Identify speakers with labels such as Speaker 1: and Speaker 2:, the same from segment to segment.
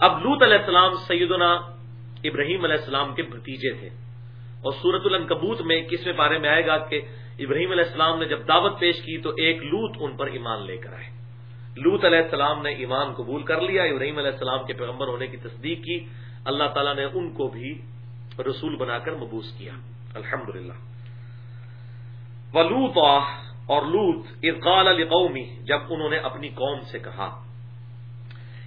Speaker 1: اب لوت علیہ السلام سیدنا ابراہیم علیہ السلام کے بھتیجے تھے۔ اور سورت العنکبوت میں کس میں بارے میں آئے گا کہ ابراہیم علیہ السلام نے جب دعوت پیش کی تو ایک لوت ان پر ایمان لے کر آئے۔ لوت علیہ السلام نے ایمان قبول کر لیا، ابراہیم علیہ السلام کے پیغمبر ہونے کی تصدیق کی۔ اللہ تعالیٰ نے ان کو بھی رسول بنا کر مبوس کیا۔ الحمد للہ ولوت اور لوت ارقال علی قومی جب انہوں نے اپنی قوم سے کہا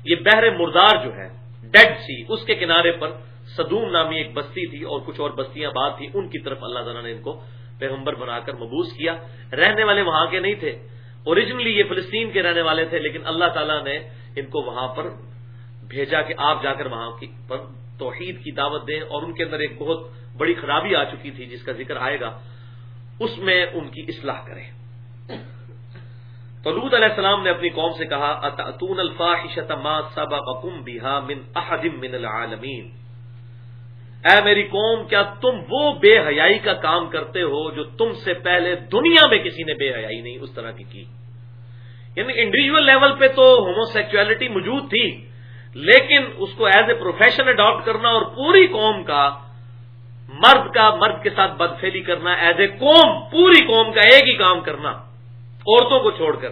Speaker 1: یہ بحر مردار جو ہے ڈیڈ سی اس کے کنارے پر صدوم نامی ایک بستی تھی اور کچھ اور بستیاں بعد تھی ان کی طرف اللہ تعالیٰ نے ان کو پیغمبر بنا کر مبوس کیا۔ رہنے والے وہاں کے نہیں تھے۔ اوریجنلی یہ فلسطین کے رہنے والے تھے، لیکن اللہ تعالیٰ نے ان کو وہاں پر بھیجا کہ آپ جا کر وہاں کی پر توحید کی دعوت دیں اور ان کے اندر ایک بہت بڑی خرابی آ چکی تھی، جس کا ذکر آئے گا۔ اس میں ان کی اصلاح کریں۔ تو لود علیہ السلام نے اپنی قوم سے کہا اتون الفاحشت ما سبقکم بها من احد من العالمین؟ اے میری قوم، کیا تم وہ بے حیائی کا کام کرتے ہو جو تم سے پہلے دنیا میں کسی نے بے حیائی نہیں اس طرح کی کی؟ یعنی انڈیویجل لیول پہ تو ہومو سیکچولیٹی موجود تھی، لیکن اس کو ایز اے پروفیشن اڈاپٹ کرنا اور پوری قوم کا، مرد کا مرد کے ساتھ بدفیلی کرنا ایز اے قوم، پوری قوم کا ایک ہی کام کرنا۔ عورتوں کو چھوڑ کر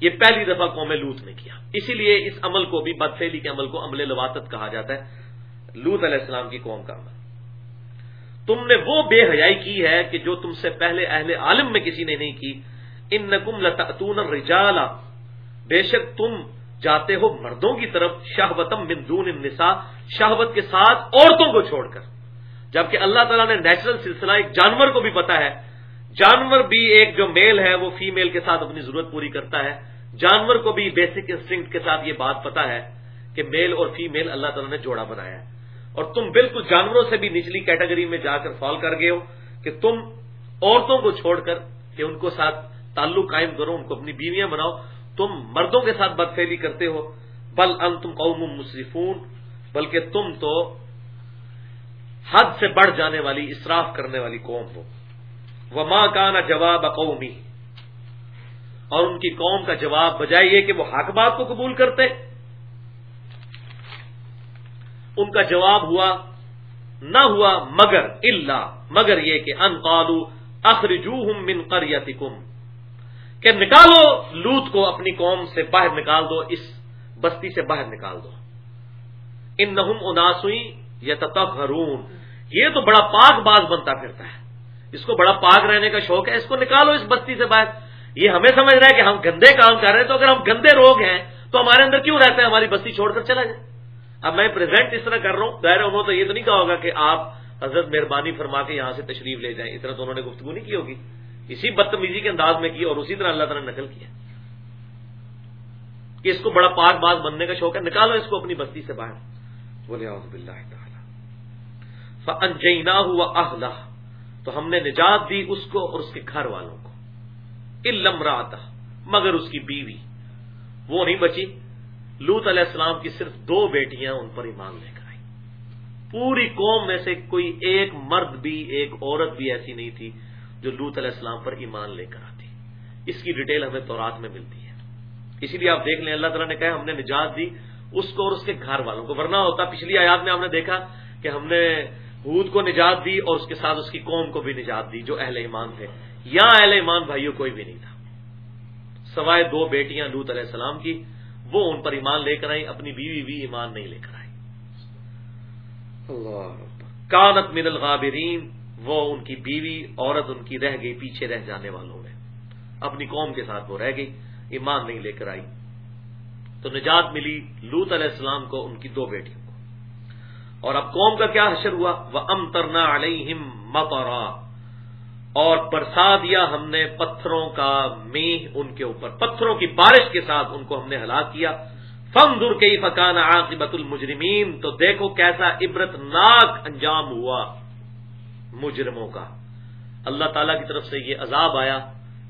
Speaker 1: یہ پہلی دفعہ قوم لوت نے کیا۔ اسی لیے اس عمل کو بھی بدفیلی کے عمل کو عمل لواتت کہا جاتا ہے۔ لوت علیہ السلام کی قوم کا عمل۔ تم نے وہ بے حیائی کی ہے کہ جو تم سے پہلے اہل عالم میں کسی نے نہیں کی۔ ان نقم لتون رجالا بے شک تم جاتے ہو مردوں کی طرف شاہوتم بندون النساء، شہوت کے ساتھ عورتوں کو چھوڑ کر۔ جبکہ اللہ تعالیٰ نے نیچرل سلسلہ ایک جانور کو بھی پتا ہے۔ جانور بھی ایک جو میل ہے وہ فیمیل کے ساتھ اپنی ضرورت پوری کرتا ہے۔ جانور کو بھی بیسک انسٹنکٹ کے ساتھ یہ بات پتا ہے کہ میل اور فیمیل اللہ تعالیٰ نے جوڑا بنایا ہے۔ اور تم بالکل جانوروں سے بھی نچلی کیٹیگری میں جا کر فال کر گئے ہو کہ تم عورتوں کو چھوڑ کر کہ ان کو ساتھ تعلق قائم کرو، ان کو اپنی بیویاں بناؤ۔ تم مردوں کے ساتھ بدفیلی کرتے ہو۔ بل ان تم قوم مصرفون بلکہ تم تو حد سے بڑھ جانے والی اصراف کرنے والی قوم ہو۔ وہ ماں کا نا جواب قومی اور ان کی قوم کا جواب بجائے یہ کہ وہ حق بات کو قبول کرتے۔ ان کا جواب ہوا، نہ ہوا مگر اللہ مگر یہ کہ ان قالو اخرجو من قریتکم کہ نکالو، لوت کو اپنی قوم سے باہر نکال دو، اس بستی سے باہر نکال دو۔ ان نہم اناسوئی یا یہ تو بڑا پاک باز بنتا پھرتا ہے۔ اس کو بڑا پاک رہنے کا شوق ہے، اس کو نکالو اس بستی سے باہر۔ یہ ہمیں سمجھ رہا ہے کہ ہم گندے کام کر رہے ہیں، تو اگر ہم گندے روگ ہیں، تو ہمارے اندر کیوں رہتا ہے ہماری بستی چھوڑ کر چلا جائے؟ اب میں پریزنٹ اس طرح کر رہا ہوں۔ ظاہر انہوں تو یہ تو نہیں کہا ہوگا کہ آپ حضرت مہربانی فرما کے یہاں سے تشریف لے جائیں۔ اس طرح تو انہوں نے گفتگو نہیں کی ہوگی۔ اسی بدتمیزی کے انداز میں کی اور اسی طرح اللہ تعالیٰ نے نقل کیا۔ کہ اس کو بڑا پاک باز بننے کا شوق ہے، نکالو اس کو اپنی بستی سے باہر۔ بولے انجینا ہوا اہلا تو ہم نے نجات دی اس کو اور اس کے گھر والوں کو۔ علم مگر اس کی بیوی۔ وہ نہیں بچی۔ لوت علیہ السلام کی صرف دو بیٹیاں ان پر ایمان لے کر آئی پوری قوم میں سے کوئی ایک مرد بھی، ایک عورت بھی ایسی نہیں تھی جو لوت علیہ السلام پر ایمان لے کر آتی۔ اس کی ڈیٹیل ہمیں تورات میں ملتی ہے۔ اسی لیے آپ دیکھ لیں، اللہ تعالیٰ نے کہا ہم نے نجات دی اس کو اور اس کے گھر والوں کو۔ ورنہ ہوتا، پچھلی آیات میں ہم نے دیکھا کہ ہم نے ہود کو نجات دی اور اس کے ساتھ اس کی قوم کو بھی نجات دی جو اہل ایمان تھے۔ یا اہل ایمان بھائیوں کوئی بھی نہیں تھا۔ سوائے دو بیٹیاں لوت علیہ السلام کی وہ ان پر ایمان لے کر آئی اپنی بیوی بھی ایمان نہیں لے کر آئی کانت من الغابرین وہ ان کی بیوی عورت ان کی رہ گئی پیچھے رہ جانے والوں میں۔ اپنی قوم کے ساتھ وہ رہ گئی ایمان نہیں لے کر آئی تو نجات ملی لوت علیہ السلام کو ان کی دو بیٹیوں اور اب قوم کا کیا حشر ہوا؟ وہ ام ترنا علیہم اور برسا دیا ہم نے پتھروں کا میہ ان کے اوپر، پتھروں کی بارش کے ساتھ ان کو ہم نے ہلاک کیا۔ فم دور کے فکان عاقبت المجرمین تو دیکھو کیسا عبرت ناک انجام ہوا مجرموں کا۔ اللہ تعالیٰ کی طرف سے یہ عذاب آیا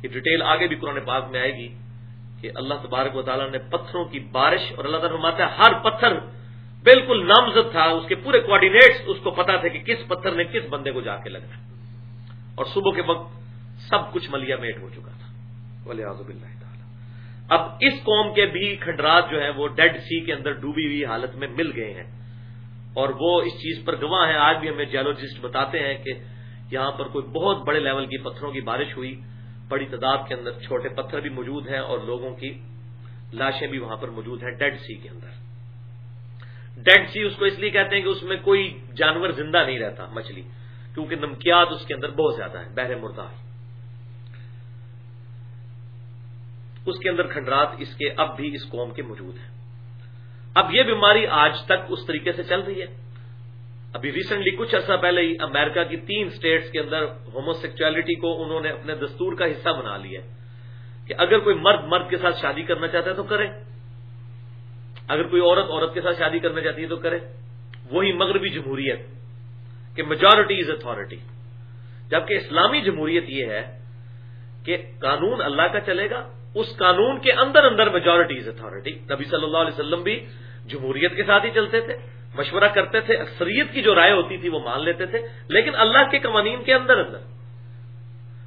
Speaker 1: یہ ڈیٹیل آگے بھی قرآن پاک میں آئے گی کہ اللہ تبارک و تعالیٰ نے پتھروں کی بارش، اور اللہ تعالیٰ فرماتا ہے، ہر پتھر بالکل نامزد تھا، اس کے پورے کوآڈینیٹس اس کو پتا تھے کہ کس پتھر نے کس بندے کو جا کے لگنا ہے۔ اور صبح کے وقت سب کچھ ملیا میٹ ہو چکا تھا۔ ولی آزب اللہ تعالیٰ۔ اب اس قوم کے بھی کھنڈرات جو ہیں، وہ ڈیڈ سی کے اندر ڈوبی ہوئی حالت میں مل گئے ہیں۔ اور وہ اس چیز پر گواہ ہیں۔ آج بھی ہمیں جیولوجسٹ بتاتے ہیں کہ یہاں پر کوئی بہت بڑے لیول کی پتھروں کی بارش ہوئی۔ بڑی تعداد کے اندر چھوٹے پتھر بھی موجود ہیں اور لوگوں کی لاشیں بھی وہاں پر موجود ہیں ڈیڈ سی کے اندر۔ ڈیڈ سی اس کو اس لیے کہتے ہیں کہ اس میں کوئی جانور زندہ نہیں رہتا، مچھلی۔ کیونکہ نمکیات اس کے اندر بہت زیادہ ہے بحر مردار اس کے اندر کھنڈرات، اس کے اب بھی اس قوم کے موجود ہیں۔ اب یہ بیماری آج تک اس طریقے سے چل رہی ہے۔ ابھی ریسنٹلی کچھ عرصہ پہلے ہی امریکہ کی تین سٹیٹس کے اندر ہومو سیکچولیٹی کو انہوں نے اپنے دستور کا حصہ بنا لیا کہ اگر کوئی مرد مرد کے ساتھ شادی کرنا چاہتا ہے تو کرے اگر کوئی عورت عورت کے ساتھ شادی کرنا چاہتی ہے تو کرے۔ وہی مغربی جمہوریت کہ میجورٹی از اتارٹی جبکہ اسلامی جمہوریت یہ ہے کہ قانون اللہ کا چلے گا، اس قانون کے اندر اندر میجورٹی از اتارٹی نبی صلی اللہ علیہ وسلم بھی جمہوریت کے ساتھ ہی چلتے تھے، مشورہ کرتے تھے، اکثریت کی جو رائے ہوتی تھی وہ مان لیتے تھے، لیکن اللہ کے قوانین کے اندر اندر۔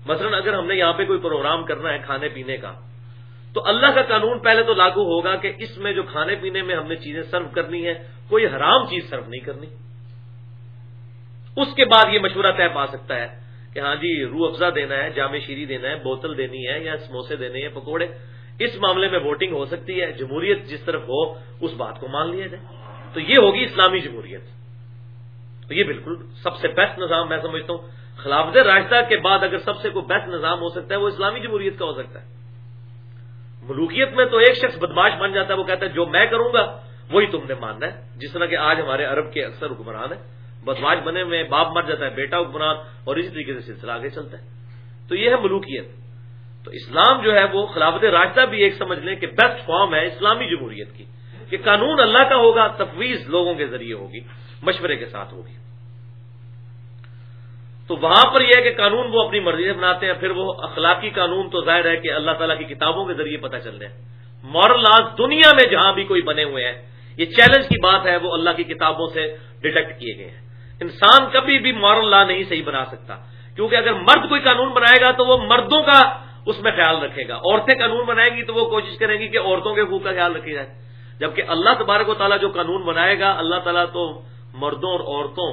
Speaker 1: مثلا اگر ہم نے یہاں پہ کوئی پروگرام کرنا ہے کھانے پینے کا تو اللہ کا قانون پہلے تو لاگو ہوگا کہ اس میں جو کھانے پینے میں ہم نے چیزیں سرو کرنی ہے کوئی حرام چیز سرو نہیں کرنی۔ اس کے بعد یہ مشورہ طے پا سکتا ہے کہ ہاں جی روح افزا دینا ہے، جامع شیری دینا ہے، بوتل دینی ہے یا سموسے دینے ہیں، پکوڑے۔ اس معاملے میں ووٹنگ ہو سکتی ہے، جمہوریت جس طرف ہو، اس بات کو مان لیا جائے۔ تو یہ ہوگی اسلامی جمہوریت۔ تو یہ بالکل سب سے بیسٹ نظام میں سمجھتا ہوں۔ خلافت راستہ کے بعد اگر سب سے کوئی بیسٹ نظام ہو سکتا ہے، وہ اسلامی جمہوریت کا ہو سکتا ہے۔ ملوکیت میں تو ایک شخص بدماش بن جاتا ہے، وہ کہتا ہے، جو میں کروں گا، وہی تم نے ماننا ہے۔ جس طرح کہ آج ہمارے عرب کے اکثر حکمران ہیں، بدماش بنے میں باپ مر جاتا ہے، بیٹا حکمران، اور اسی طریقے سے سلسلہ آگے چلتا ہے۔ تو یہ ہے ملوکیت۔ تو اسلام جو ہے، وہ خلافت راستہ بھی ایک سمجھ لیں کہ بیسٹ فارم ہے اسلامی جمہوریت کی، کہ قانون اللہ کا ہوگا، تفویض لوگوں کے ذریعے ہوگی، مشورے کے ساتھ ہوگی۔ تو وہاں پر یہ ہے کہ قانون وہ اپنی مرضی سے بناتے ہیں، پھر وہ اخلاقی قانون تو ظاہر ہے کہ اللہ تعالیٰ کی کتابوں کے ذریعے پتہ چل رہے ہیں۔ مورل لاز دنیا میں جہاں بھی کوئی بنے ہوئے ہیں، یہ چیلنج کی بات ہے، وہ اللہ کی کتابوں سے ڈیٹیکٹ کیے گئے ہیں۔ انسان کبھی بھی مورل لا نہیں صحیح بنا سکتا، کیونکہ اگر مرد کوئی قانون بنائے گا تو وہ مردوں کا اس میں خیال رکھے گا۔ عورتیں قانون بنائیں گی تو وہ کوشش کریں گی کہ عورتوں کے حقوق کا خیال رکھا جائے۔ جبکہ اللہ تبارک و تعالیٰ جو قانون بنائے گا، اللہ تعالیٰ تو مردوں اور عورتوں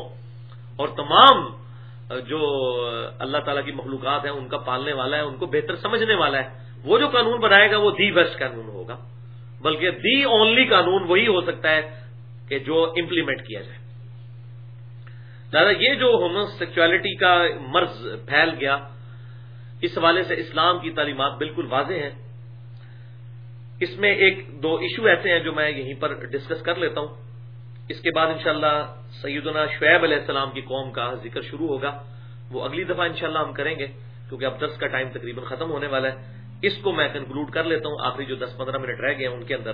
Speaker 1: اور تمام جو اللہ تعالیٰ کی مخلوقات ہیں، ان کا پالنے والا ہے، ان کو بہتر سمجھنے والا ہے۔ وہ جو قانون بنائے گا، وہ دی بیسٹ قانون ہوگا۔ بلکہ دی اونلی قانون وہی ہو سکتا ہے کہ جو امپلیمنٹ کیا جائے۔ دادا یہ جو ہومو سیکچولیٹی کا مرض پھیل گیا، اس حوالے سے اسلام کی تعلیمات بالکل واضح ہیں۔ اس میں ایک دو ایشو ایسے ہیں جو میں یہیں پر ڈسکس کر لیتا ہوں۔ اس کے بعد انشاءاللہ سیدنا شعیب علیہ السلام کی قوم کا ذکر شروع ہوگا۔ وہ اگلی دفعہ انشاءاللہ ہم کریں گے، کیونکہ اب دس کا ٹائم تقریباً ختم ہونے والا ہے۔ اس کو میں کنکلوڈ کر لیتا ہوں، آخری جو دس پندرہ منٹ رہ گئے ہیں ان کے اندر۔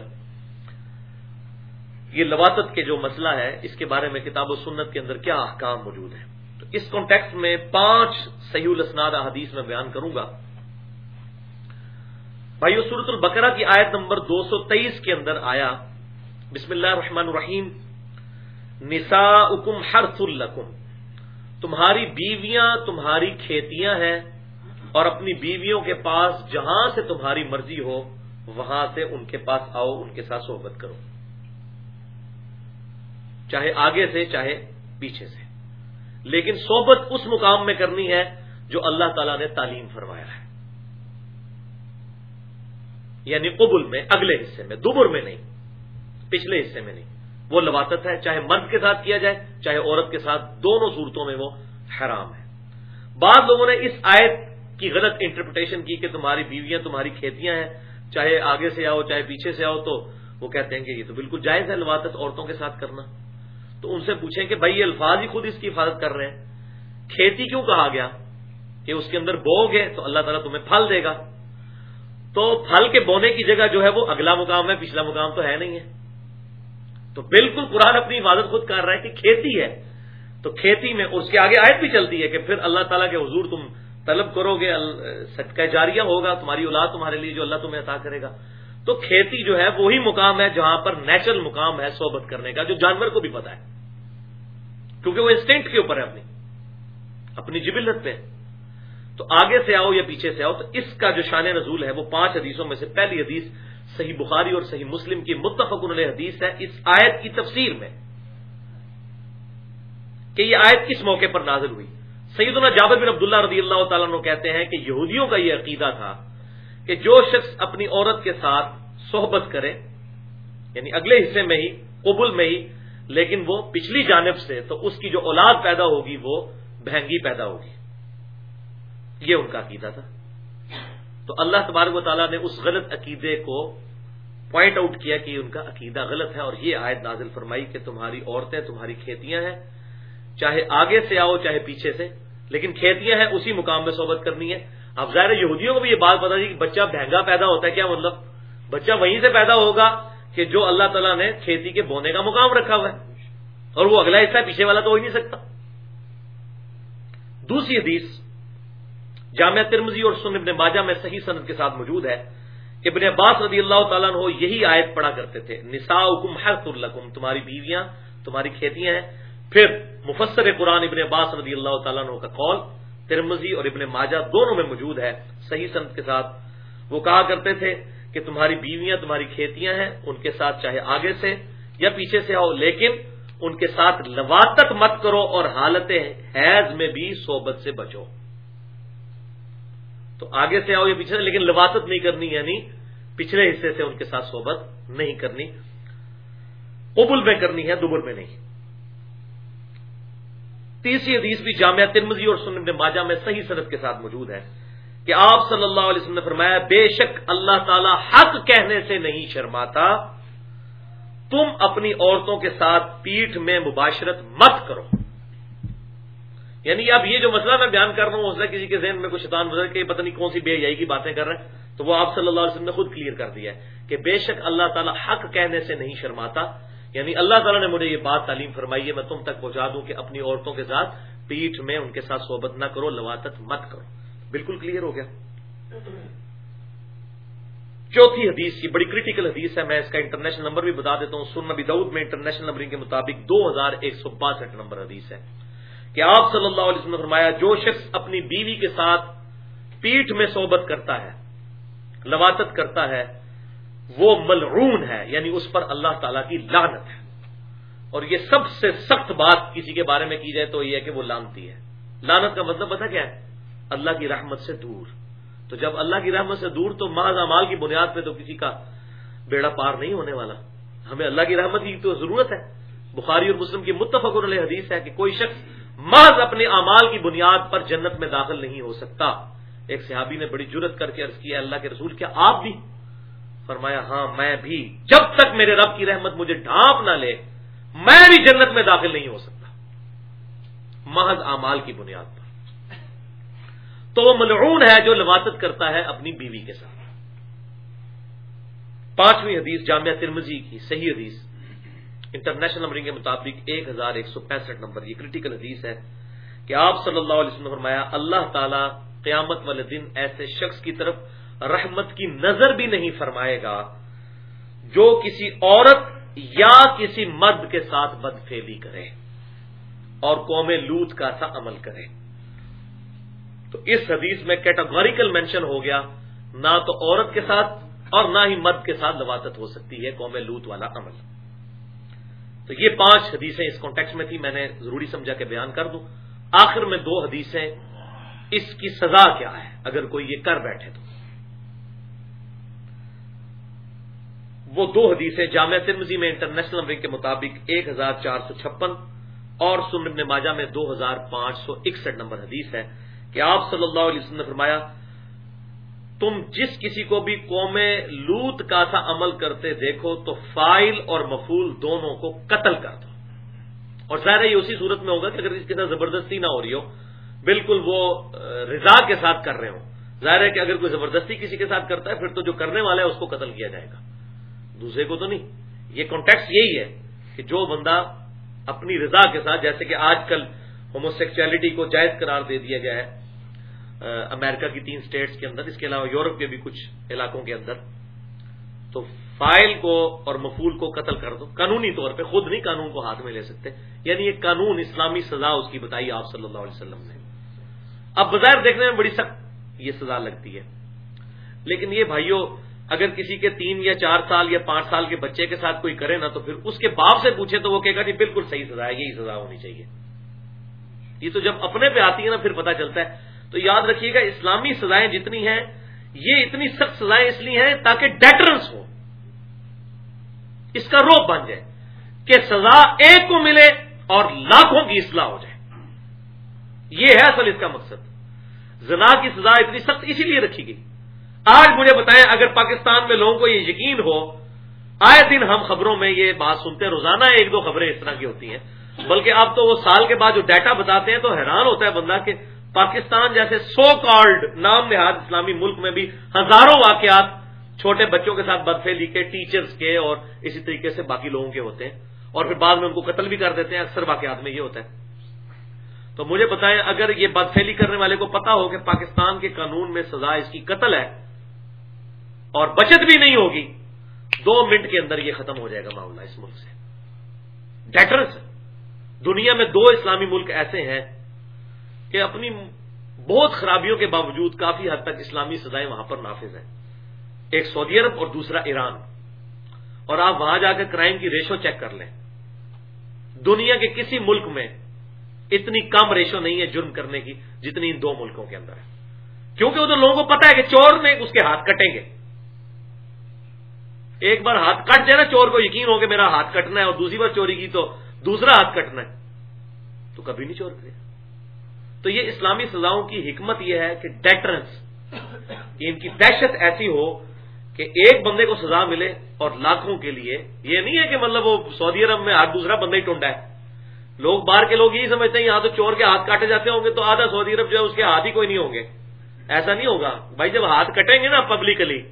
Speaker 1: یہ لواطت کے جو مسئلہ ہے، اس کے بارے میں کتاب و سنت کے اندر کیا احکام موجود ہیں؟ تو اس کانٹیکٹ میں پانچ صحیح الاسناد حدیث میں بیان کروں گا۔ بھائی سورت البقرہ کی آیت نمبر دو سو تیئیس کے اندر آیا، بسم اللہ الرحمن الرحیم نسا حکم ہر تمہاری بیویاں تمہاری کھیتیاں ہیں اور اپنی بیویوں کے پاس جہاں سے تمہاری مرضی ہو، وہاں سے ان کے پاس آؤ، ان کے ساتھ صحبت کرو۔ چاہے آگے سے، چاہے پیچھے سے۔ لیکن صحبت اس مقام میں کرنی ہے جو اللہ تعالی نے تعلیم فرمایا ہے۔ یعنی قبل میں، اگلے حصے میں، دوبر میں نہیں، پچھلے حصے میں نہیں۔ وہ لواطت ہے، چاہے مرد کے ساتھ کیا جائے، چاہے عورت کے ساتھ، دونوں صورتوں میں وہ حرام ہے۔ بعض لوگوں نے اس آیت کی غلط انٹرپریٹیشن کی کہ تمہاری بیویاں تمہاری کھیتیاں ہیں، چاہے آگے سے آؤ، چاہے پیچھے سے آؤ، تو وہ کہتے ہیں کہ یہ تو بالکل جائز ہے لواطت عورتوں کے ساتھ کرنا۔ تو ان سے پوچھیں کہ بھائی یہ الفاظ ہی خود اس کی حفاظت کر رہے ہیں۔ کھیتی کیوں کہا گیا؟ کہ اس کے اندر بو گے تو اللہ تعالیٰ تمہیں پھل دے گا۔ تو پھل کے بونے کی جگہ جو ہے وہ اگلا مقام ہے، پچھلا مقام تو ہے نہیں ہے۔ تو بالکل قرآن اپنی حفاظت خود کر رہا ہے کہ کھیتی ہے۔ تو کھیتی میں اس کے آگے آیت بھی چلتی ہے کہ پھر اللہ تعالیٰ کے حضور تم طلب کرو گے صدقہ جاریہ ہوگا، تمہاری اولاد تمہارے لیے جو اللہ تمہیں عطا کرے گا۔ تو کھیتی جو ہے وہی مقام ہے جہاں پر نیچرل مقام ہے صحبت کرنے کا، جو جانور کو بھی پتا ہے۔ کیونکہ وہ انسٹنٹ کے اوپر ہے اپنی اپنی جبلت پہ۔ تو آگے سے آؤ یا پیچھے سے آؤ، تو اس کا جو شان نزول ہے وہ پانچ حدیثوں میں سے پہلی حدیث صحیح بخاری اور صحیح مسلم کی متفق علیہ حدیث ہے اس آیت کی تفسیر میں کہ یہ آیت کس موقع پر نازل ہوئی؟ سیدنا جابر بن عبداللہ رضی اللہ تعالیٰ عنہ کہتے ہیں کہ یہودیوں کا یہ عقیدہ تھا کہ جو شخص اپنی عورت کے ساتھ صحبت کرے یعنی اگلے حصے میں ہی قبل میں ہی، لیکن وہ پچھلی جانب سے، تو اس کی جو اولاد پیدا ہوگی، وہ بہنگی پیدا ہوگی۔ یہ ان کا عقیدہ تھا۔ تو اللہ تبارک و تعالیٰ نے اس غلط عقیدے کو پوائنٹ آؤٹ کیا کہ ان کا عقیدہ غلط ہے اور یہ آیت نازل فرمائی کہ تمہاری عورتیں تمہاری کھیتیاں ہیں۔ چاہے آگے سے آؤ، چاہے پیچھے سے، لیکن کھیتیاں ہیں، اسی مقام میں صحبت کرنی ہے۔ اب ظاہر یہودیوں کو بھی یہ بات پتا چاہیے کہ بچہ مہنگا پیدا ہوتا ہے، کیا مطلب؟ بچہ وہیں سے پیدا ہوگا کہ جو اللہ تعالیٰ نے کھیتی کے بونے کا مقام رکھا ہوا ہے۔ اور وہ اگلا حصہ پیچھے والا تو ہو ہی نہیں سکتا۔ دوسری حدیث جامعہ ترمزی اور سن ابن ماجہ میں صحیح صنعت کے ساتھ موجود ہے ابن عباس رضی اللہ تعالیٰ ہو یہی آیت پڑھا کرتے تھے نسا حکم حرف القم تمہاری بیویاں، تمہاری کھیتیاں ہیں۔ پھر مفسر قرآن ابن عباس رضی اللہ تعالیٰ عنہ کا قول ترمزی اور ابن ماجہ دونوں میں موجود ہے، صحیح صنعت کے ساتھ۔ وہ کہا کرتے تھے کہ تمہاری بیویاں، تمہاری کھیتیاں ہیں، ان کے ساتھ چاہے آگے سے یا پیچھے سے آؤ، لیکن ان کے ساتھ لواتت مت کرو اور حالت حیض میں بھی صحبت سے بچو۔ تو آگے سے آؤ یا پیچھے سے، لیکن لواتت نہیں کرنی یعنی پچھلے حصے سے ان کے ساتھ صحبت نہیں کرنی۔ قبل میں کرنی ہے دبل میں نہیں۔ تیسری حدیث بھی جامعہ ترمزی اور سنن ماجہ میں صحیح صنعت کے ساتھ موجود ہے کہ آپ صلی اللہ علیہ وسلم نے فرمایا، بے شک اللہ تعالی حق کہنے سے نہیں شرماتا، تم اپنی عورتوں کے ساتھ پیٹھ میں مباشرت مت کرو۔ یعنی اب یہ جو مسئلہ میں بیان کر رہا ہوں اس کسی کے ذہن میں کچھ شیطان گزر کہ پتہ نہیں کون سی بے حیائی کی باتیں کر رہے ہیں۔ تو وہ آپ صلی اللہ علیہ وسلم نے خود کلیئر کر دیا ہے کہ بے شک اللہ تعالیٰ حق کہنے سے نہیں شرماتا۔ یعنی اللہ تعالیٰ نے مجھے یہ بات تعلیم فرمائی ہے، میں تم تک پہنچا دوں کہ اپنی عورتوں کے ساتھ پیٹھ میں ان کے ساتھ صحبت نہ کرو لواتت مت کرو۔ بالکل کلیئر ہو گیا۔ چوتھی حدیث، یہ بڑی کریٹیکل حدیث ہے، میں اس کا انٹرنیشنل نمبر بھی بتا دیتا ہوں۔ سن نبی دعود میں انٹرنیشنل نمبرنگ کے مطابق دو ہزار ایک سو باسٹھ نمبر حدیث ہے۔ کہ آپ صلی اللہ علیہ وسلم نے فرمایا، جو شخص اپنی بیوی کے ساتھ پیٹھ میں صحبت کرتا ہے لواتت کرتا ہے، وہ ملعون ہے یعنی اس پر اللہ تعالی کی لانت ہے۔ اور یہ سب سے سخت بات کسی کے بارے میں کی جائے تو یہ ہے کہ وہ لانتی ہے۔ لانت کا مطلب پتا کیا ہے؟ اللہ کی رحمت سے دور۔ تو جب اللہ کی رحمت سے دور تو محض امال کی بنیاد پہ تو کسی کا بیڑا پار نہیں ہونے والا۔ ہمیں اللہ کی رحمت کی تو ضرورت ہے۔ بخاری اور مسلم کی متفق علیہ حدیث ہے کہ کوئی شخص محض اپنے امال کی بنیاد پر جنت میں داخل نہیں ہو سکتا۔ ایک صحابی نے بڑی جرت کر کے عرض کیا، اللہ کے رسول، کیا آپ بھی؟ فرمایا ہاں میں بھی۔ جب تک میرے رب کی رحمت مجھے ڈھانپ نہ لے، میں بھی جنت میں داخل نہیں ہو سکتا۔ محض امال کی بنیاد پر۔ تو وہ ملعون ہے جو لواتت کرتا ہے اپنی بیوی کے ساتھ۔ پانچویں حدیث جامعہ ترمزی کی، صحیح حدیث۔ انٹرنیشنل نمبرنگ کے مطابق ایک ہزار ایک سو پینسٹھ نمبر. یہ کریٹیکل حدیث ہے کہ آپ صلی اللہ علیہ وسلم فرمایا، اللہ تعالی قیامت والے دن ایسے شخص کی طرف رحمت کی نظر بھی نہیں فرمائے گا جو کسی عورت یا کسی مرد کے ساتھ بد کرے اور قوم لوت کا سا عمل کرے۔ تو اس حدیث میں کیٹاگوریکل مینشن ہو گیا، نہ تو عورت کے ساتھ اور نہ ہی مرد کے ساتھ لواتت ہو سکتی ہے قوم لوت والا عمل۔ تو یہ پانچ حدیثیں اس کانٹیکس میں تھی میں نے ضروری سمجھا کہ بیان کر دوں۔ آخر میں دو حدیثیں، اس کی سزا کیا ہے؟ اگر کوئی یہ کر بیٹھے تو۔ وہ دو حدیثیں جامعہ ترمزی میں انٹرنیشنل نمبر کے مطابق ایک ہزار چار سو چھپن اور ابن ماجہ میں دو ہزار پانچ سو اکسٹھ نمبر حدیث ہے کہ آپ صلی اللہ علیہ وسلم نے فرمایا تم جس کسی کو بھی قوم لوت کا سا عمل کرتے دیکھو تو فائل اور مفول دونوں کو قتل کر دو۔ اور ظاہر یہ اسی صورت میں ہوگا کہ اگر اس کے ساتھ زبردستی نہ ہو رہی ہو، بالکل وہ رضا کے ساتھ کر رہے ہوں ظاہر ہے کہ اگر کوئی زبردستی کسی کے ساتھ کرتا ہے، پھر تو جو کرنے والا ہے اس کو قتل کیا جائے گا۔ دوسرے کو تو نہیں۔ یہ کانٹیکس یہی ہے کہ جو بندہ اپنی رضا کے ساتھ، جیسے کہ آج کل ہوموسیکچولیٹی کو جائز قرار دے دیا گیا ہے امریکہ کی تین سٹیٹس کے اندر، اس کے علاوہ یورپ کے بھی کچھ علاقوں کے اندر۔ تو فائل کو اور مفول کو قتل کر دو، قانونی طور پہ، خود نہیں قانون کو ہاتھ میں لے سکتے۔ یعنی یہ قانون، اسلامی سزا اس کی بتائی آپ صلی اللہ علیہ وسلم نے۔ اب بظاہر دیکھنے میں بڑی سخت یہ سزا لگتی ہے۔ لیکن یہ بھائیوں اگر کسی کے تین یا چار سال یا پانچ سال کے بچے کے ساتھ کوئی کرے نا، تو پھر اس کے باپ سے پوچھے تو وہ کہے گا جی بالکل صحیح سزا ہے، یہی سزا ہونی چاہیے۔ یہ تو جب اپنے پہ آتی ہے نا، پھر پتا چلتا ہے تو یاد رکھیے گا اسلامی سزائیں جتنی ہیں، یہ اتنی سخت سزائیں اس لیے ہیں تاکہ ڈیٹرنس ہو۔ اس کا روپ بن جائے کہ سزا ایک کو ملے اور لاکھوں کی اصلاح ہو جائے۔ یہ ہے اصل اس کا مقصد۔ زنا کی سزا اتنی سخت اسی لیے رکھی گئی۔ آج مجھے بتائیں، اگر پاکستان میں لوگوں کو یہ یقین ہو، آئے دن ہم خبروں میں یہ بات سنتے ہیں، روزانہ ایک دو خبریں اس طرح کی ہوتی ہیں، بلکہ اب تو وہ سال کے بعد جو ڈیٹا بتاتے ہیں تو حیران ہوتا ہے بندہ کہ پاکستان جیسے سو کالڈ نام نہاد اسلامی ملک میں بھی ہزاروں واقعات چھوٹے بچوں کے ساتھ بدفیلی کے ٹیچرز کے اور اسی طریقے سے باقی لوگوں کے ہوتے ہیں اور پھر بعد میں ان کو قتل بھی کر دیتے ہیں، اکثر واقعات میں یہ ہوتا ہے۔ تو مجھے بتائیں، اگر یہ بدفیلی کرنے والے کو پتا ہو کہ پاکستان کے قانون میں سزا اس کی قتل ہے اور بچت بھی نہیں ہوگی، دو منٹ کے اندر یہ ختم ہو جائے گا معاملہ اس ملک سے۔ ڈیٹرس دنیا میں دو اسلامی ملک ایسے ہیں کہ اپنی بہت خرابیوں کے باوجود کافی حد تک اسلامی سزائیں وہاں پر نافذ ہیں۔ ایک سعودی عرب اور دوسرا ایران۔ اور آپ وہاں جا کے کرائم کی ریشو چیک کر لیں۔ دنیا کے کسی ملک میں اتنی کم ریشو نہیں ہے جرم کرنے کی جتنی ان دو ملکوں کے اندر ہے۔ کیونکہ ادھر لوگوں کو پتا ہے کہ چور نے اس کے ہاتھ کٹیں گے۔ ایک بار ہاتھ کٹ جائے نا چور کو، یقین ہو کہ میرا ہاتھ کٹنا ہے اور دوسری بار چوری کی تو دوسرا ہاتھ کٹنا ہے۔ تو کبھی نہیں چور کرے۔ تو یہ اسلامی سزاؤں کی حکمت یہ ہے کہ ڈیٹرنس ان کی دہشت ایسی ہو کہ ایک بندے کو سزا ملے اور لاکھوں کے لیے۔ یہ نہیں ہے کہ مطلب وہ سعودی عرب میں ہاتھ دوسرا بندہ ہی ٹونڈا ہے۔ لوگ باہر کے لوگ یہی سمجھتے ہیں، یہاں تو چور کے ہاتھ کاٹے جاتے ہوں گے تو آدھا سعودی عرب جو ہے اس کے ہاتھ ہی کوئی نہیں ہوں گے۔ ایسا نہیں ہوگا۔ بھائی جب ہاتھ کٹیں گے نا پبلکلی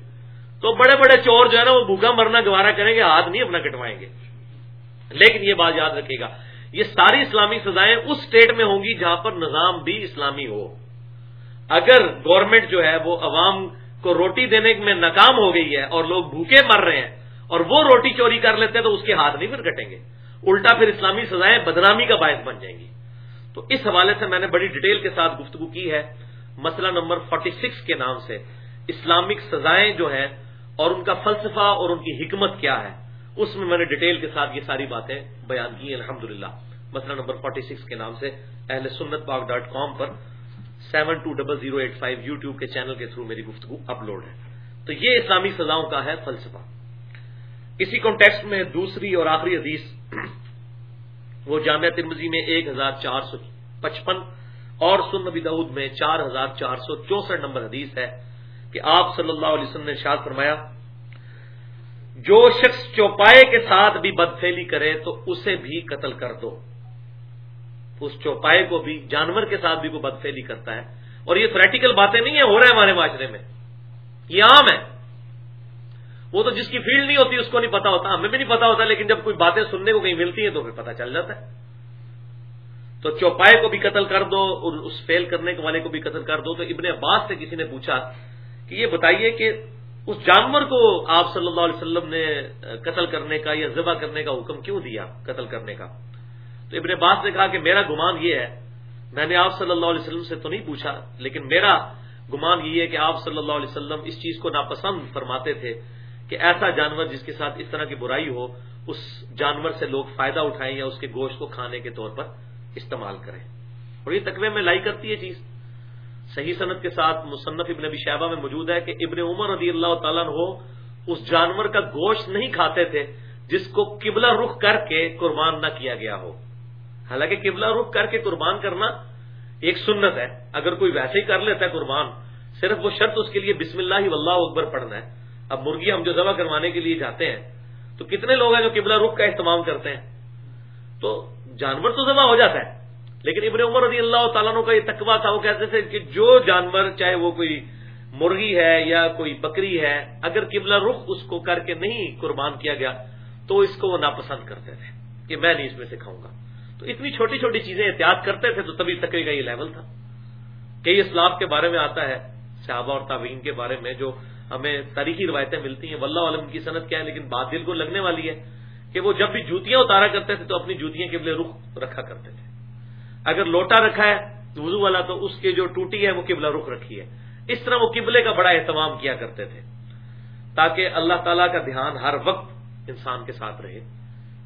Speaker 1: تو بڑے بڑے چور جو ہے نا وہ بھوکا مرنا گوارا کریں گے، ہاتھ نہیں اپنا کٹوائیں گے۔ لیکن یہ بات یاد رکھے گا۔ یہ ساری اسلامی سزائیں اس اسٹیٹ میں ہوں گی جہاں پر نظام بھی اسلامی ہو۔ اگر گورنمنٹ جو ہے وہ عوام کو روٹی دینے میں ناکام ہو گئی ہے اور لوگ بھوکے مر رہے ہیں اور وہ روٹی چوری کر لیتے ہیں تو اس کے ہاتھ نہیں پھر کٹیں گے۔ الٹا پھر اسلامی سزائیں بدنامی کا باعث بن جائیں گی۔ تو اس حوالے سے میں نے بڑی ڈیٹیل کے ساتھ گفتگو کی ہے۔ مسئلہ نمبر 46 کے نام سے۔ اسلامک سزائیں جو ہیں اور ان کا فلسفہ اور ان کی حکمت کیا ہے۔ اس میں میں نے ڈیٹیل کے ساتھ یہ ساری باتیں بیان کی الحمد للہ مسئلہ نمبر 46 کے نام سے اہل سنت پاک ڈاٹ کام پر seven two double zero eight five YouTube کے چینل کے تھرو میری گفتگو اپلوڈ ہے۔ تو یہ اسلامی سزاؤں کا ہے فلسفہ۔ اسی کانٹیکسٹ میں دوسری اور آخری حدیث، وہ جامعہ ترمزی میں ایک ہزار چار سو پچپن اور سن نبی دعود میں چار ہزار چار سو چونسٹھ نمبر حدیث ہے کہ آپ صلی اللہ علیہ وسلم نے شاد فرمایا جو شخص چوپائے کے ساتھ بھی بدفیلی کرے تو اسے بھی قتل کر دو۔ اس چوپائے کو بھی، جانور کے ساتھ بھی کوئی بدفیلی کرتا ہے۔ اور یہ تھریٹیکل باتیں نہیں ہیں، ہو رہے ہمارے معاشرے میں۔ یہ عام ہے۔ وہ تو جس کی فیلڈ نہیں ہوتی، اس کو نہیں پتا ہوتا، ہمیں بھی نہیں پتا ہوتا، لیکن جب کوئی باتیں سننے کو کہیں ملتی ہیں تو پھر پتا چل جاتا ہے۔ تو چوپائے کو بھی قتل کر دو، اور اس فیل کرنے والے کو بھی قتل کر دو۔ تو ابن عباس سے کسی نے پوچھا کہ یہ بتائیے کہ اس جانور کو آپ صلی اللہ علیہ وسلم نے قتل کرنے کا یا ذبح کرنے کا حکم کیوں دیا قتل کرنے کا؟ تو ابن عباس نے کہا کہ میرا گمان یہ ہے، میں نے آپ صلی اللہ علیہ وسلم سے تو نہیں پوچھا، لیکن میرا گمان یہ ہے کہ آپ صلی اللہ علیہ وسلم اس چیز کو ناپسند فرماتے تھے کہ ایسا جانور جس کے ساتھ اس طرح کی برائی ہو، اس جانور سے لوگ فائدہ اٹھائیں یا اس کے گوشت کو کھانے کے طور پر استعمال کریں۔ اور یہ تقوی میں لائی کرتی ہے چیز۔ صحیح صنعت کے ساتھ مصنف ابن ابی شہبہ میں موجود ہے کہ ابن عمر رضی اللہ تعالیٰ ہو اس جانور کا گوشت نہیں کھاتے تھے جس کو قبلہ رخ کر کے قربان نہ کیا گیا ہو۔ حالانکہ قبلہ رخ کر کے قربان کرنا ایک سنت ہے۔ اگر کوئی ویسے ہی کر لیتا ہے قربان، صرف وہ شرط اس کے لیے بسم اللہ ہی واللہ اکبر پڑھنا ہے۔ اب مرغی ہم جو ذبح کروانے کے لیے جاتے ہیں، تو کتنے لوگ ہیں جو قبلہ رخ کا اہتمام کرتے ہیں؟ تو جانور تو ذبح ہو جاتا ہے۔ لیکن ابن عمر رضی اللہ تعالیٰ کا یہ تقوا تھا، وہ کہتے تھے کہ جو جانور، چاہے وہ کوئی مرغی ہے یا کوئی بکری ہے، اگر قبلہ رخ اس کو کر کے نہیں قربان کیا گیا، تو اس کو وہ ناپسند کرتے تھے کہ میں نہیں اس میں سے کھاؤں گا۔ تو اتنی چھوٹی چھوٹی چیزیں احتیاط کرتے تھے تو تبھی تکری کا یہ لیول تھا۔ کئی اسلاف کے بارے میں آتا ہے، صحابہ اور تعوین کے بارے میں جو ہمیں تاریخی روایتیں ملتی ہیں، واللہ عالم کی صنعت کیا ہے، لیکن بات دل کو لگنے والی ہے کہ وہ جب بھی جوتیاں اتارا کرتے تھے تو اپنی جوتیاں قبل رخ رکھا کرتے تھے۔ اگر لوٹا رکھا ہے وضو والا تو اس کے جو ٹوٹی ہے وہ قبلہ رخ رکھی ہے۔ اس طرح وہ قبلے کا بڑا اہتمام کیا کرتے تھے۔ تاکہ اللہ تعالیٰ کا دھیان ہر وقت انسان کے ساتھ رہے۔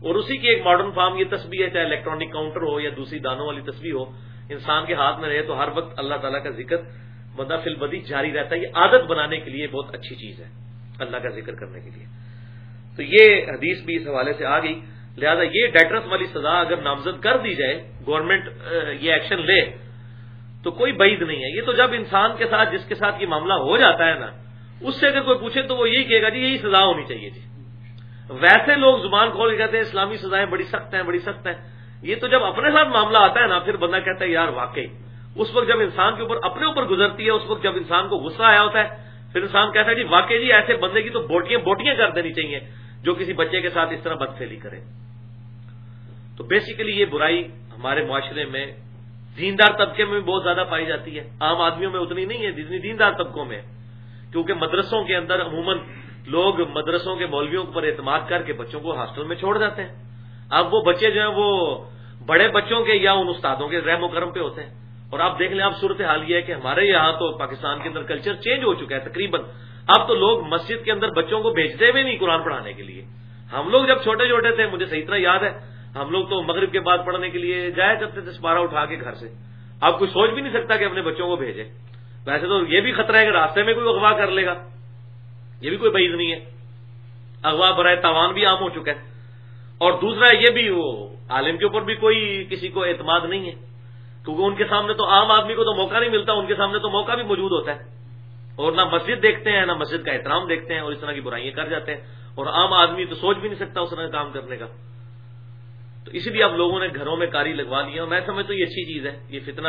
Speaker 1: اور اسی کی ایک ماڈرن فارم یہ تصویر ہے، چاہے الیکٹرانک کاؤنٹر ہو یا دوسری دانوں والی تصویر ہو، انسان کے ہاتھ میں رہے تو ہر وقت اللہ تعالیٰ کا ذکر بندہ فل بدی جاری رہتا ہے۔ یہ عادت بنانے کے لیے بہت اچھی چیز ہے، اللہ کا ذکر کرنے کے لیے۔ تو یہ حدیث بھی اس حوالے سے آ گئی۔ لہذا یہ ڈیٹرس والی سزا اگر نامزد کر دی جائے گورنمنٹ یہ ایکشن لے، تو کوئی بعید نہیں ہے۔ یہ تو جب انسان کے ساتھ، جس کے ساتھ یہ معاملہ ہو جاتا ہے نا، اس سے اگر کوئی پوچھے تو وہ یہی کہے گا جی یہی سزا ہونی چاہیے جی ویسے لوگ زبان کھول کے کہتے ہیں، اسلامی سزائیں بڑی سخت ہیں، بڑی سخت ہیں۔ یہ تو جب اپنے ساتھ معاملہ آتا ہے نا، پھر بندہ کہتا ہے، یار واقعی، اس وقت جب انسان کے اوپر اپنے اوپر گزرتی ہے، اس وقت جب انسان کو غصہ آیا ہوتا ہے، پھر انسان کہتا ہے جی واقعی جی ایسے بندے کی تو بوٹیاں بوٹیاں کر دینی چاہیے، جو کسی بچے کے ساتھ اس طرح بدفیلی کرے۔ تو بیسیکلی یہ برائی ہمارے معاشرے میں دیندار طبقے میں بھی بہت زیادہ پائی جاتی ہے۔ عام آدمیوں میں اتنی نہیں ہے، جتنی دیندار طبقوں میں کیونکہ مدرسوں کے اندر عموماً لوگ مدرسوں کے مولویوں پر اعتماد کر کے بچوں کو ہاسٹل میں چھوڑ جاتے ہیں۔ اب وہ بچے جو ہیں وہ بڑے بچوں کے یا ان استادوں کے رحم و کرم پہ ہوتے ہیں۔ اور آپ دیکھ لیں، اب صورت حال یہ ہے کہ ہمارے یہاں تو پاکستان کے اندر کلچر چینج ہو چکا ہے تقریباً۔ اب تو لوگ مسجد کے اندر بچوں کو بھیجتے ہوئے نہیں قرآن پڑھانے کے لیے۔ ہم لوگ جب چھوٹے چھوٹے تھے، مجھے صحیح طرح یاد ہے ہم لوگ تو مغرب کے بعد پڑھنے کے لیے جایا کرتے تھے سپارہ اٹھا کے گھر سے۔ اب کوئی سوچ بھی نہیں سکتا کہ اپنے بچوں کو بھیجے ویسے تو یہ بھی خطرہ ہے کہ راستے میں کوئی اغوا کر لے گا۔ یہ بھی کوئی بعید نہیں ہے۔ اغوا برائے تاوان بھی عام ہو چکا ہے۔ اور دوسرا یہ بھی وہ عالم کے اوپر بھی کوئی کسی کو اعتماد نہیں ہے۔ کیونکہ ان کے سامنے تو عام آدمی کو تو موقع نہیں ملتا، ان کے سامنے تو موقع بھی موجود ہوتا ہے۔ اور نہ مسجد دیکھتے ہیں، نہ مسجد کا احترام دیکھتے ہیں اور اس طرح کی برائیاں کر جاتے ہیں۔ اور عام آدمی تو سوچ بھی نہیں سکتا اس طرح کام کرنے کا۔ تو اسی لیے اب لوگوں نے گھروں میں کاری لگوا لی اور میں سمجھتا ہوں یہ اچھی چیز ہے، یہ فتنہ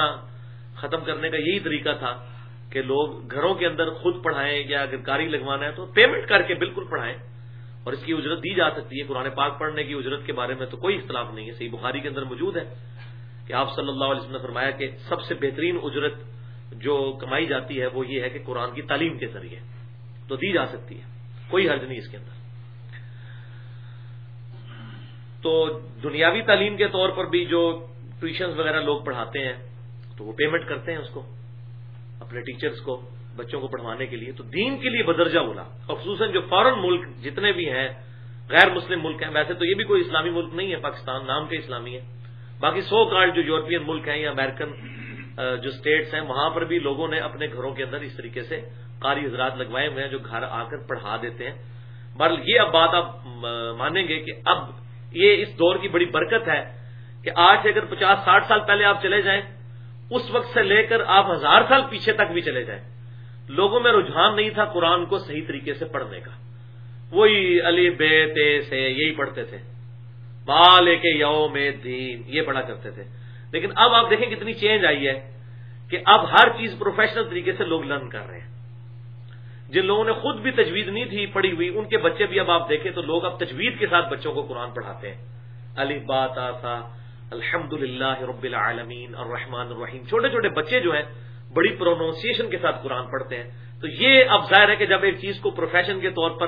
Speaker 1: ختم کرنے کا یہی طریقہ تھا کہ لوگ گھروں کے اندر خود پڑھائیں یا اگر کاری لگوانا ہے تو پیمنٹ کر کے بالکل پڑھائیں اور اس کی اجرت دی جا سکتی ہے۔ قرآن پاک پڑھنے کی اجرت کے بارے میں تو کوئی اختلاف نہیں ہے۔ صحیح بخاری کے اندر موجود ہے کہ آپ صلی اللہ علیہ وسلم نے فرمایا کہ سب سے بہترین اجرت جو کمائی جاتی ہے وہ یہ ہے کہ قرآن کی تعلیم کے ذریعے تو دی جا سکتی ہے۔ کوئی حرج نہیں اس کے اندر۔ تو دنیاوی تعلیم کے طور پر بھی جو ٹیوشنز وغیرہ لوگ پڑھاتے ہیں، تو وہ پیمنٹ کرتے ہیں اس کو، اپنے ٹیچرز کو، بچوں کو پڑھوانے کے لیے۔ تو دین کے لیے بدرجہ بولا۔ خصوصاً جو فارن ملک جتنے بھی ہیں، غیر مسلم ملک ہیں، ویسے تو یہ بھی کوئی اسلامی ملک نہیں ہے، پاکستان نام کے اسلامی ہے باقی سو کارڈ جو یورپین ملک ہیں یا امیرکن جو اسٹیٹس ہیں، وہاں پر بھی لوگوں نے اپنے گھروں کے اندر اس طریقے سے قاری حضرات لگوائے ہوئے ہیں جو گھر آ کر پڑھا دیتے ہیں۔ بہرحال یہ اب بات آپ مانیں گے کہ اب یہ اس دور کی بڑی برکت ہے کہ آج سے اگر پچاس ساٹھ سال پہلے آپ چلے جائیں، اس وقت سے لے کر آپ ہزار سال پیچھے تک بھی چلے جائیں۔ لوگوں میں رجحان نہیں تھا قرآن کو صحیح طریقے سے پڑھنے کا۔ وہی علی بے تے سے یہی پڑھتے تھے۔ بال کے یوم دین یہ پڑھا کرتے تھے۔ لیکن اب آپ دیکھیں کتنی چینج آئی ہے کہ اب ہر چیز پروفیشنل طریقے سے لوگ لرن کر رہے ہیں۔ جن لوگوں نے خود بھی تجوید نہیں تھی پڑھی ہوئی، ان کے بچے بھی اب آپ دیکھیں تو لوگ اب تجوید کے ساتھ بچوں کو قرآن پڑھاتے ہیں۔ علی بات آسا الحمد للہ رب العالمین الرحمن الرحیم۔ چھوٹے چھوٹے بچے جو ہیں، بڑی پروننسیشن کے ساتھ قرآن پڑھتے ہیں۔ تو یہ اب ظاہر ہے کہ جب ایک چیز کو پروفیشن کے طور پر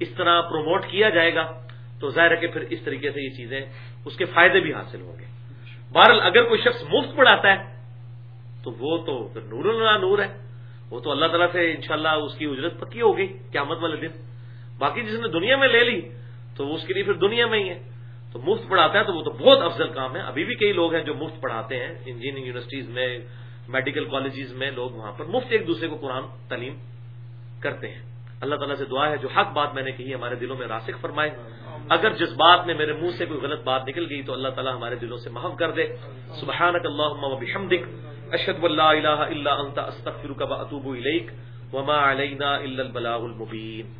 Speaker 1: اس طرح پروموٹ کیا جائے گا، تو ظاہر ہے کہ پھر اس طریقے سے یہ چیزیں اس کے فائدے بھی حاصل ہوں گے۔ بہرحال اگر کوئی شخص مفت پڑھاتا ہے، تو وہ تو نور اللہ نور ہے۔ وہ تو اللہ تعالیٰ سے انشاءاللہ اس کی اجرت پکی ہوگی، قیامت والے دن۔ باقی جس نے دنیا میں لے لی، تو اس کے لیے پھر دنیا میں ہی ہے۔ تو مفت پڑھاتا ہے تو وہ تو بہت افضل کام ہے۔ ابھی بھی کئی لوگ ہیں جو مفت پڑھاتے ہیں۔ انجینئرنگ یونیورسٹیز میں، میڈیکل کالجز میں لوگ وہاں پر مفت ایک دوسرے کو قرآن تعلیم کرتے ہیں۔ اللہ تعالیٰ سے دعا ہے، جو حق بات میں نے کہی، ہمارے دلوں میں راسک فرمائے۔ اگر جس بات میں میرے منہ سے کوئی غلط بات نکل گئی، تو اللہ تعالیٰ ہمارے دلوں سے محف کر دے۔ سبحانک اللہم و بحمدک۔ اشہد اللہ الہ الا انت استغفرک و اتوب الیک وما علینا الا البلاغ المبین